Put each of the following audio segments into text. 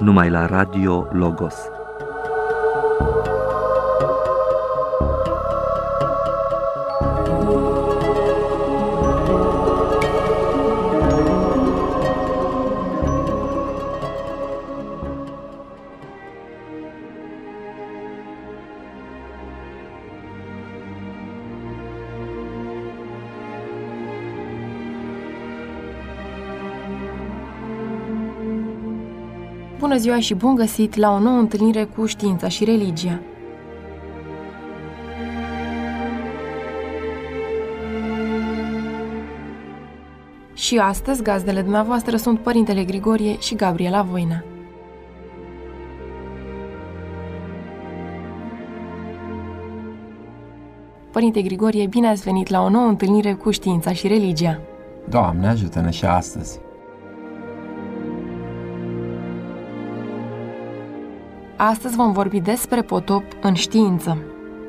numai la Radio Logos. Bună ziua și bun găsit la o nouă întâlnire cu știința și religia. Și astăzi, gazdele dumneavoastră sunt Părintele Grigorie și Gabriela Voina. Părinte Grigorie, bine ați venit la o nouă întâlnire cu știința și religia. Doamne, ajută-ne și astăzi! Astăzi vom vorbi despre potop în știință.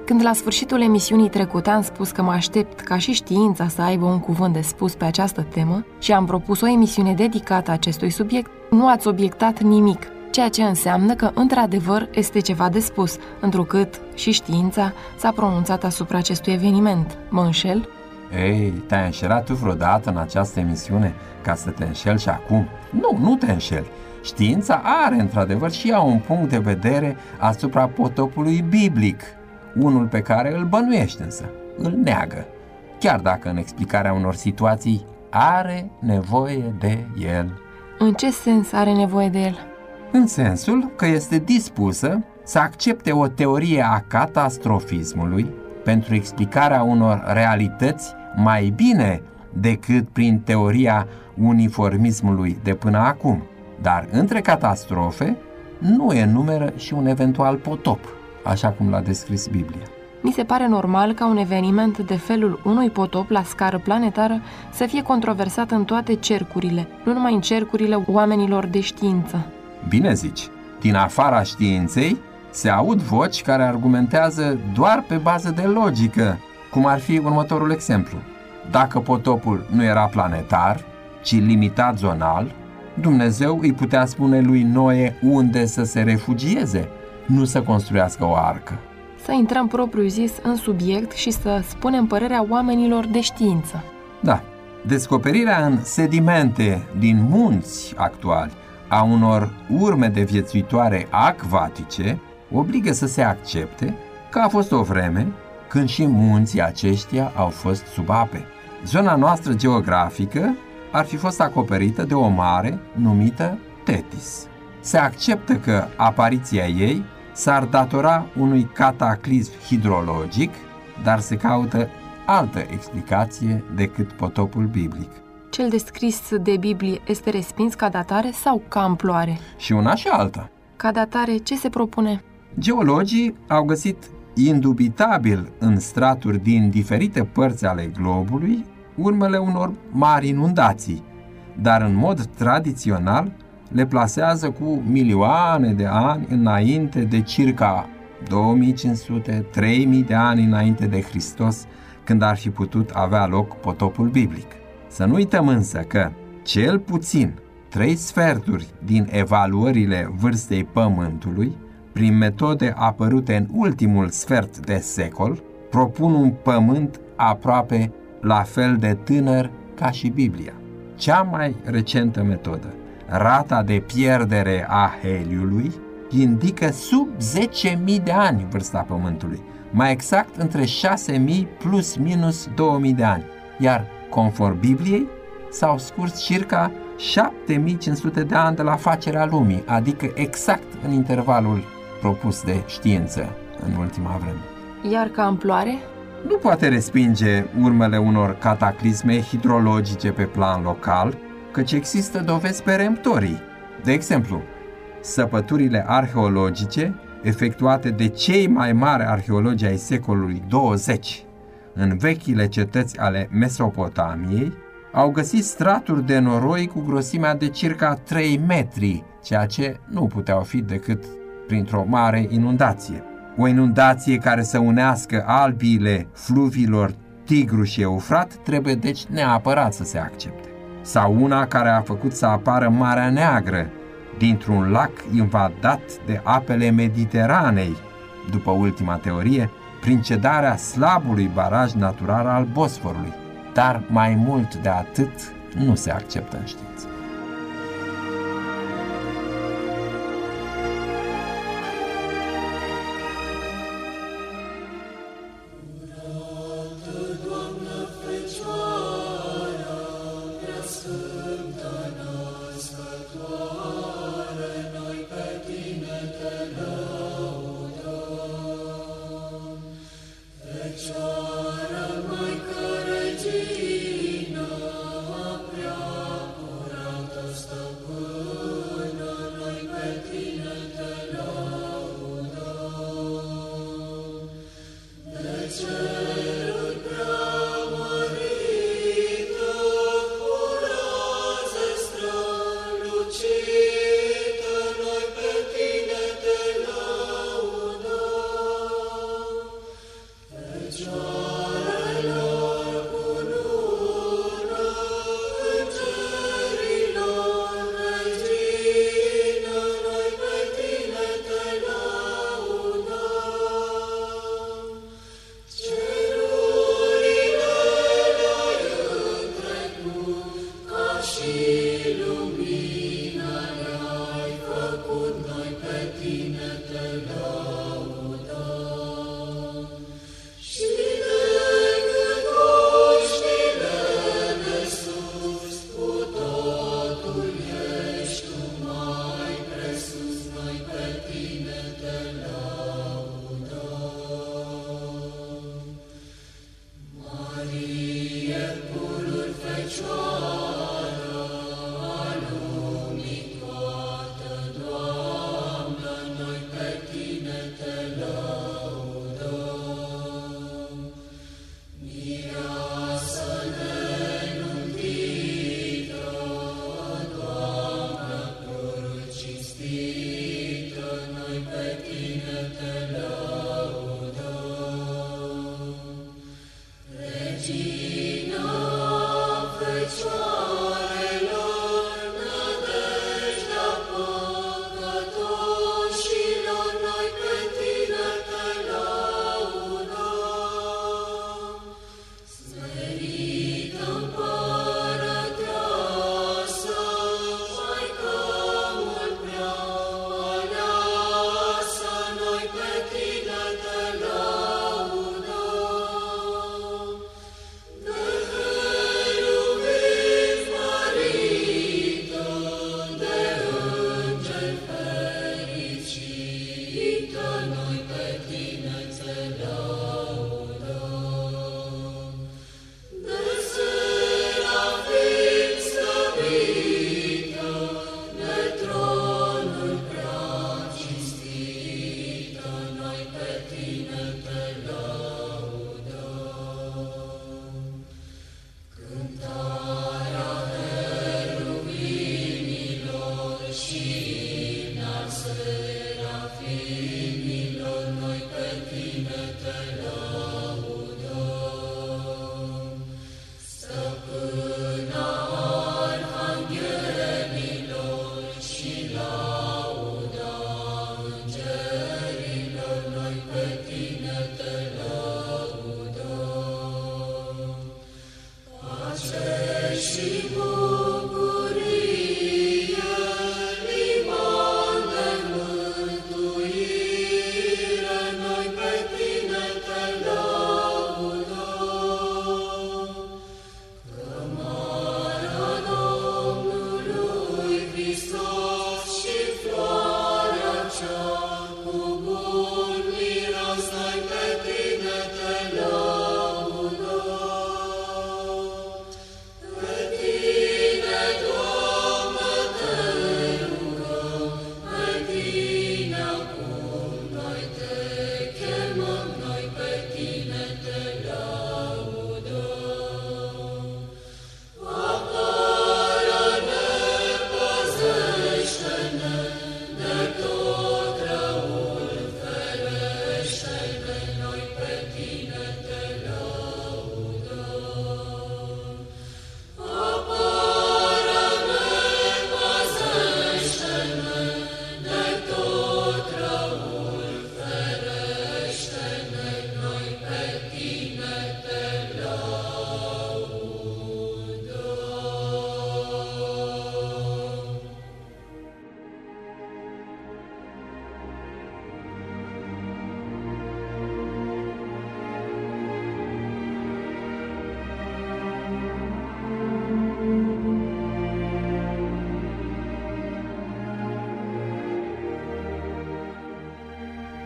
Când la sfârșitul emisiunii trecute am spus că mă aștept ca și știința să aibă un cuvânt de spus pe această temă și am propus o emisiune dedicată acestui subiect, nu ați obiectat nimic, ceea ce înseamnă că, într-adevăr, este ceva de spus, întrucât și știința s-a pronunțat asupra acestui eveniment. Mă înșel? Ei, te-ai înșelat tu vreodată în această emisiune ca să te înșel și acum? Nu, nu te înșeli. Știința are într-adevăr și ea un punct de vedere asupra potopului biblic, unul pe care îl bănuiește însă, îl neagă, chiar dacă în explicarea unor situații are nevoie de el. În ce sens are nevoie de el? În sensul că este dispusă să accepte o teorie a catastrofismului pentru explicarea unor realități mai bine decât prin teoria uniformismului de până acum. Dar între catastrofe nu enumeră și un eventual potop, așa cum l-a descris Biblia. Mi se pare normal ca un eveniment de felul unui potop la scară planetară să fie controversat în toate cercurile, nu numai în cercurile oamenilor de știință. Bine zici, din afara științei se aud voci care argumentează doar pe bază de logică, cum ar fi următorul exemplu. Dacă potopul nu era planetar, ci limitat zonal, Dumnezeu îi putea spune lui Noe unde să se refugieze, nu să construiască o arcă. Să intrăm propriu zis în subiect și să spunem părerea oamenilor de știință. Da, descoperirea în sedimente din munți actuali a unor urme de viețuitoare acvatice obligă să se accepte că a fost o vreme când și munții aceștia au fost sub ape. Zona noastră geografică ar fi fost acoperită de o mare numită Tetis. Se acceptă că apariția ei s-ar datora unui cataclism hidrologic, dar se caută altă explicație decât potopul biblic. Cel descris de Biblie este respins ca datare sau ca amploare? Și una și alta. Ca datare, ce se propune? Geologii au găsit indubitabil în straturi din diferite părți ale globului urmele unor mari inundații, dar în mod tradițional le plasează cu milioane de ani înainte de circa 2500-3000 de ani înainte de Hristos, când ar fi putut avea loc potopul biblic. Să nu uităm însă că, cel puțin, trei sferturi din evaluările vârstei Pământului, prin metode apărute în ultimul sfert de secol, propun un pământ aproape la fel de tânăr ca și Biblia. Cea mai recentă metodă, rata de pierdere a heliului, indică sub 10.000 de ani vârsta Pământului, mai exact între 6.000 plus minus 2.000 de ani, iar conform Bibliei s-au scurs circa 7500 de ani de la facerea lumii, adică exact în intervalul propus de știință în ultima vreme. Iar ca amploare? Nu poate respinge urmele unor cataclisme hidrologice pe plan local, căci există dovezi peremptorii. De exemplu, săpăturile arheologice efectuate de cei mai mari arheologi ai secolului 20 în vechile cetăți ale Mesopotamiei, au găsit straturi de noroi cu grosimea de circa 3 metri, ceea ce nu puteau fi decât printr-o mare inundație. O inundație care să unească albiile fluvilor Tigru și Eufrat trebuie deci neapărat să se accepte. Sau una care a făcut să apară Marea Neagră, dintr-un lac invadat de apele Mediteranei, după ultima teorie, prin cedarea slabului baraj natural al Bosforului. Dar mai mult de atât nu se acceptă în știință.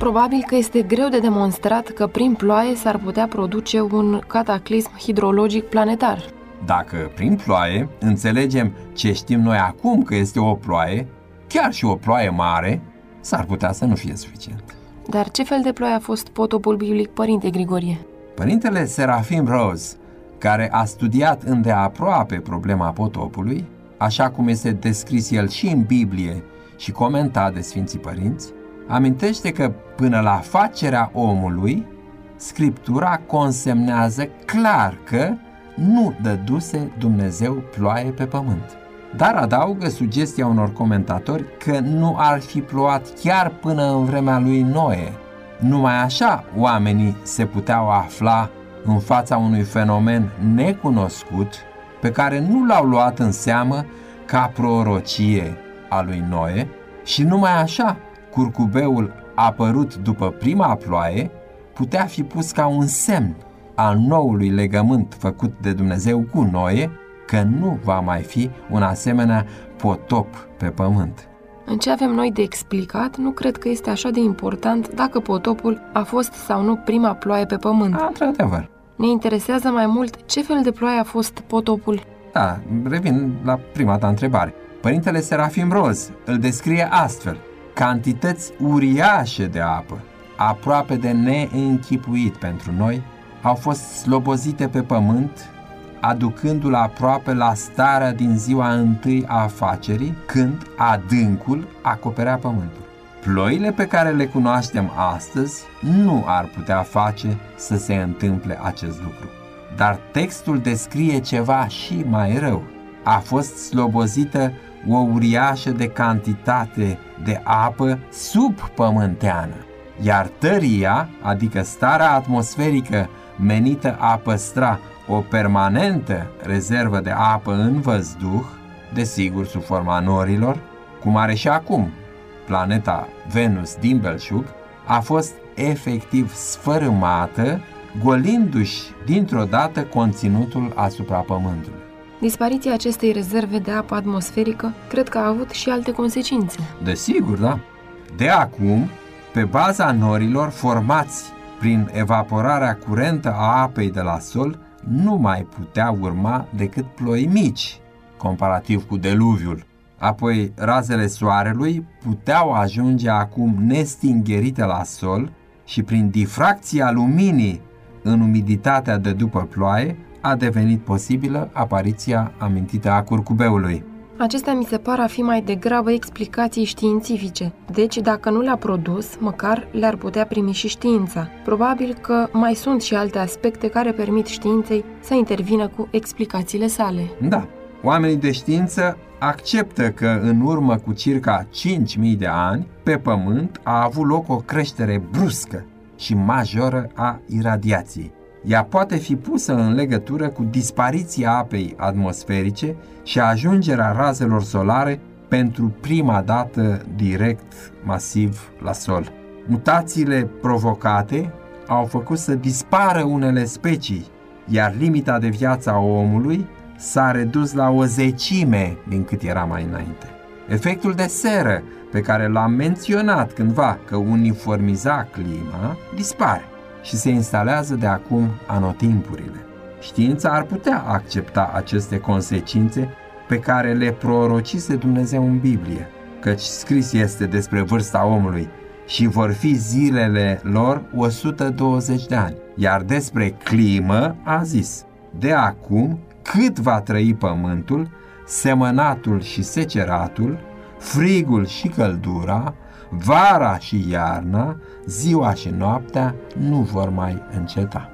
Probabil că este greu de demonstrat că prin ploaie s-ar putea produce un cataclism hidrologic planetar. Dacă prin ploaie înțelegem ce știm noi acum că este o ploaie, chiar și o ploaie mare, s-ar putea să nu fie suficient. Dar ce fel de ploaie a fost potopul biblic, Părinte Grigorie? Părintele Serafim Rose, care a studiat îndeaproape problema potopului, așa cum este descris el și în Biblie și comentat de Sfinții Părinți, amintește că până la facerea omului, Scriptura consemnează clar că nu dăduse Dumnezeu ploaie pe pământ. Dar adaugă sugestia unor comentatori că nu ar fi plouat chiar până în vremea lui Noe. Numai așa oamenii se puteau afla în fața unui fenomen necunoscut pe care nu l-au luat în seamă ca prorocie a lui Noe și numai așa curcubeul apărut după prima ploaie putea fi pus ca un semn al noului legământ făcut de Dumnezeu cu Noe că nu va mai fi un asemenea potop pe pământ. În ce avem noi de explicat, nu cred că este așa de important dacă potopul a fost sau nu prima ploaie pe pământ. A, într-adevăr. Ne interesează mai mult ce fel de ploaie a fost potopul. Da, revin la prima ta întrebare. Părintele Serafim Roz îl descrie astfel. Cantități uriașe de apă, aproape de neînchipuit pentru noi, au fost slobozite pe pământ aducându-l aproape la starea din ziua întâi a afacerii, când adâncul acoperea pământul. Ploile pe care le cunoaștem astăzi nu ar putea face să se întâmple acest lucru. Dar textul descrie ceva și mai rău. A fost slobozită o uriașă de cantitate de apă subpământeană, iar tăria, adică starea atmosferică menită a păstra o permanentă rezervă de apă în văzduh, desigur sub forma norilor, cum are și acum planeta Venus din Belșug, a fost efectiv sfărâmată, golindu-și dintr-o dată conținutul asupra Pământului. Dispariția acestei rezerve de apă atmosferică cred că a avut și alte consecințe. Desigur, da. De acum, pe baza norilor formați prin evaporarea curentă a apei de la sol, nu mai putea urma decât ploi mici, comparativ cu deluviul. Apoi, razele soarelui puteau ajunge acum nestingherite la sol și prin difracția luminii în umiditatea de după ploaie a devenit posibilă apariția amintită a curcubeului. Acestea mi se par a fi mai degrabă explicații științifice, deci dacă nu le-a produs, măcar le-ar putea primi și știința. Probabil că mai sunt și alte aspecte care permit științei să intervină cu explicațiile sale. Da, oamenii de știință acceptă că în urmă cu circa 5.000 de ani, pe Pământ a avut loc o creștere bruscă și majoră a iradiației ea poate fi pusă în legătură cu dispariția apei atmosferice și ajungerea razelor solare pentru prima dată direct masiv la sol. Mutațiile provocate au făcut să dispară unele specii, iar limita de viață a omului s-a redus la o zecime din cât era mai înainte. Efectul de seră, pe care l-am menționat cândva că uniformiza clima, dispare și se instalează de acum anotimpurile. Știința ar putea accepta aceste consecințe pe care le prorocise Dumnezeu în Biblie, căci scris este despre vârsta omului și vor fi zilele lor 120 de ani. Iar despre climă a zis, de acum cât va trăi pământul, semănatul și seceratul, frigul și căldura, vara și iarna, ziua și noaptea nu vor mai înceta.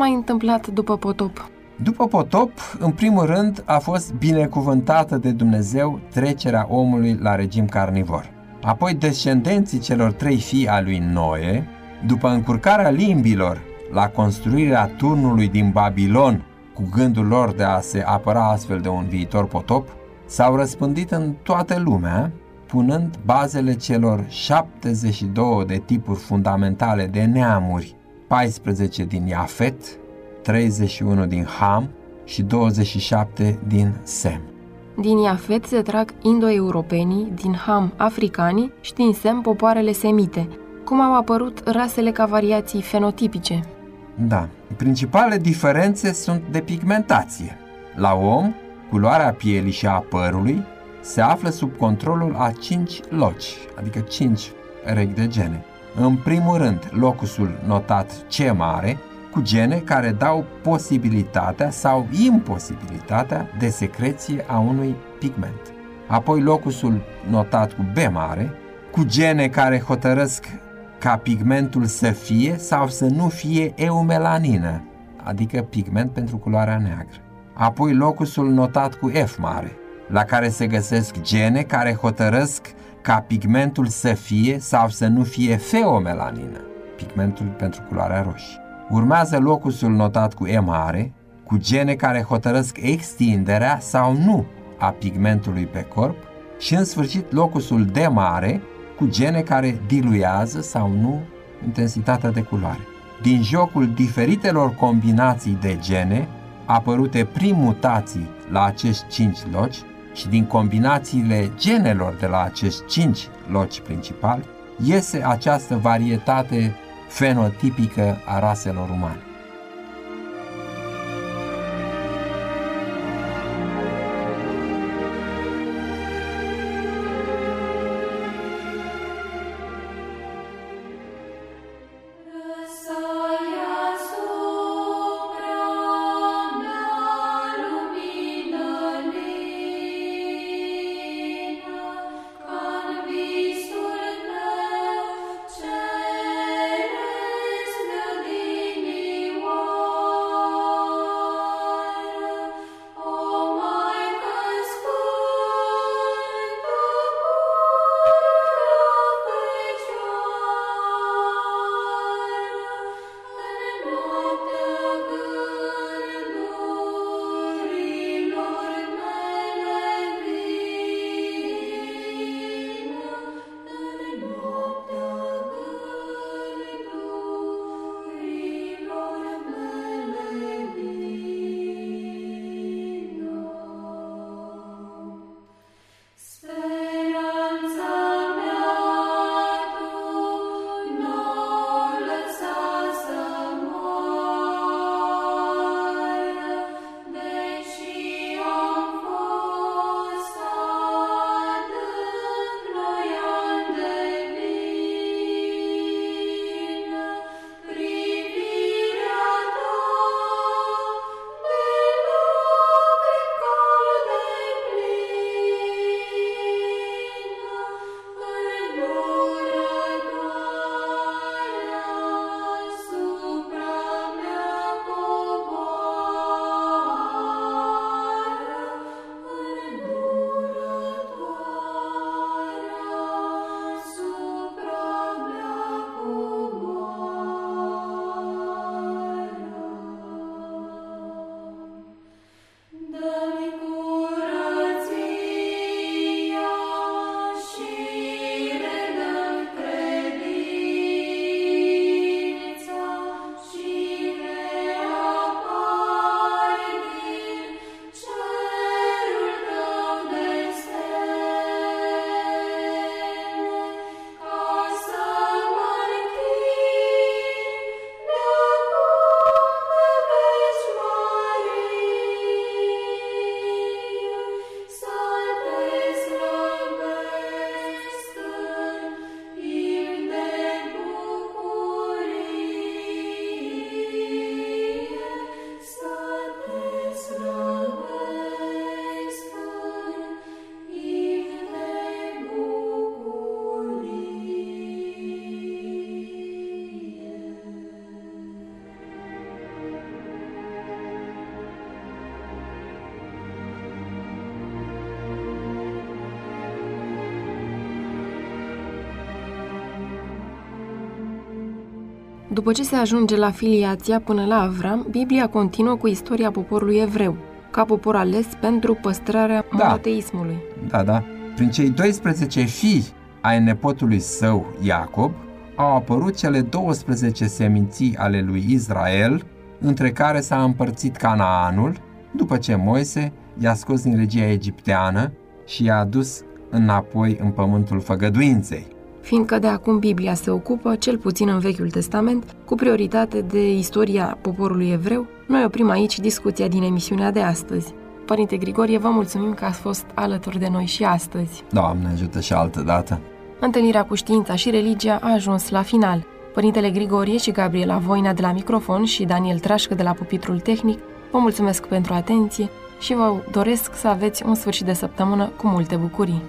Mai întâmplat după potop? După potop, în primul rând, a fost binecuvântată de Dumnezeu trecerea omului la regim carnivor. Apoi descendenții celor trei fii a lui Noe, după încurcarea limbilor la construirea turnului din Babilon cu gândul lor de a se apăra astfel de un viitor potop, s-au răspândit în toată lumea, punând bazele celor 72 de tipuri fundamentale de neamuri, 14 din Iafet, 31 din Ham și 27 din Sem. Din Iafet se trag indo-europenii, din Ham africanii și din Sem popoarele semite. Cum au apărut rasele ca variații fenotipice? Da, principalele diferențe sunt de pigmentație. La om, culoarea pielii și a părului se află sub controlul a 5 loci, adică 5 reghi de gene. În primul rând, locusul notat C mare, cu gene care dau posibilitatea sau imposibilitatea de secreție a unui pigment. Apoi locusul notat cu B mare, cu gene care hotărăsc ca pigmentul să fie sau să nu fie eumelanină, adică pigment pentru culoarea neagră. Apoi locusul notat cu F mare, la care se găsesc gene care hotărăsc ca pigmentul să fie sau să nu fie feomelanină, pigmentul pentru culoarea roșie. Urmează locusul notat cu E mare, cu gene care hotărăsc extinderea sau nu a pigmentului pe corp și în sfârșit locusul D mare, cu gene care diluează sau nu intensitatea de culoare. Din jocul diferitelor combinații de gene apărute prin mutații la acești cinci loci și din combinațiile genelor de la acești cinci loci principali, iese această varietate fenotipică a raselor umane. După ce se ajunge la filiația până la Avram, Biblia continuă cu istoria poporului evreu, ca popor ales pentru păstrarea Da. monoteismului. Da, da. Prin cei 12 fii ai nepotului său, Iacob, au apărut cele 12 seminții ale lui Israel, între care s-a împărțit Canaanul, după ce Moise i-a scos din regia egipteană și i-a adus înapoi în pământul făgăduinței. Fiindcă de acum Biblia se ocupă, cel puțin în Vechiul Testament, cu prioritate de istoria poporului evreu, noi oprim aici discuția din emisiunea de astăzi. Părinte Grigorie, vă mulțumim că ați fost alături de noi și astăzi. Doamne ajută și altă dată! Întâlnirea cu știința și religia a ajuns la final. Părintele Grigorie și Gabriela Voina de la microfon și Daniel Trașcă de la pupitrul tehnic vă mulțumesc pentru atenție și vă doresc să aveți un sfârșit de săptămână cu multe bucurii.